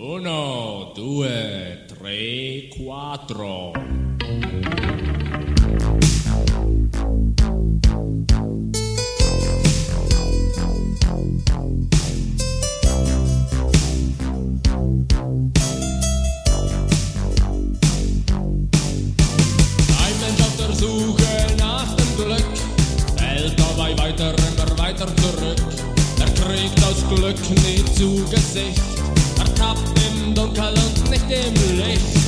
Uno, due, tre, quattro. weiter, immer weiter zurück. Er kriegt das Glück nie zu Gesicht. Ertappt im Dunkel und nicht im Licht.